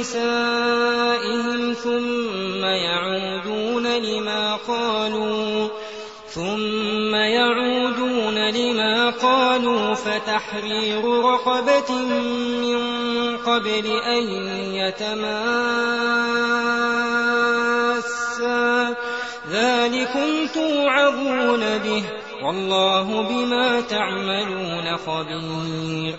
نسائهم ثم يعودون لما قالوا ثم يعودون لما قالوا فتحرير رقبة من قبل أن يتماسا. ذلكم توعظون به والله بما تعملون خبير.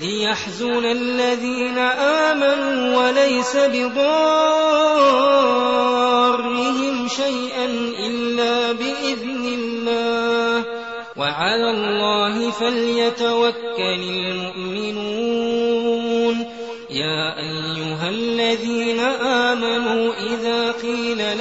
ليحزن الذين آمنوا وليس بضارهم شيئا إلا بإذن الله. وعلى الله فليتوكل المؤمنون.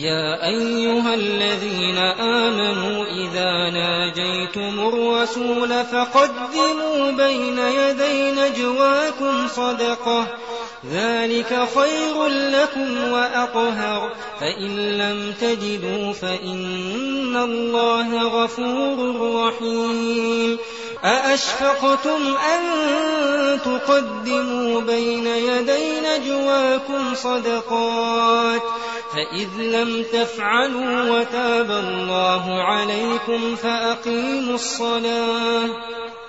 يا أيها الذين آمنوا إذا ناجيتم الرسول فقدموا بين يدي نجواكم صدقة ذلك خير لكم وأطهر فإن لم تجدوا فإن الله غفور رحيم أأشفقتم أن تقدموا بين يدي نجواكم صدقات فإذ لم تفعلوا وتاب الله عليكم فأقيموا الصلاة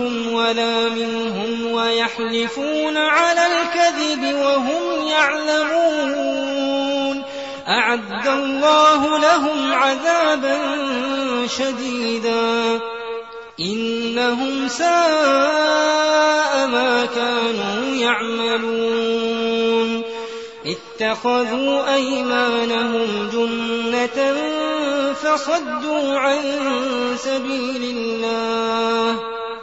منكم ولا منهم ويحلفون على الكذب وهم يعلمون. أعد الله لهم عذابا شديدا. إنهم ساء ما كانوا يعملون. اتخذوا أيمانهم جنة فصدوا عن سبيل الله.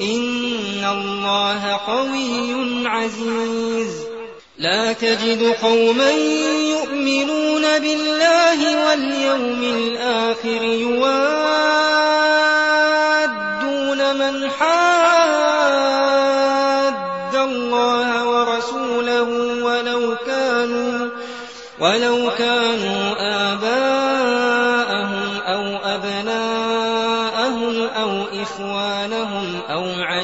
إن الله قوي عزيز. لا تجد قوما يؤمنون بالله واليوم الآخر يوادون من حاد الله ورسوله ولو كانوا ولو كانوا آباءهم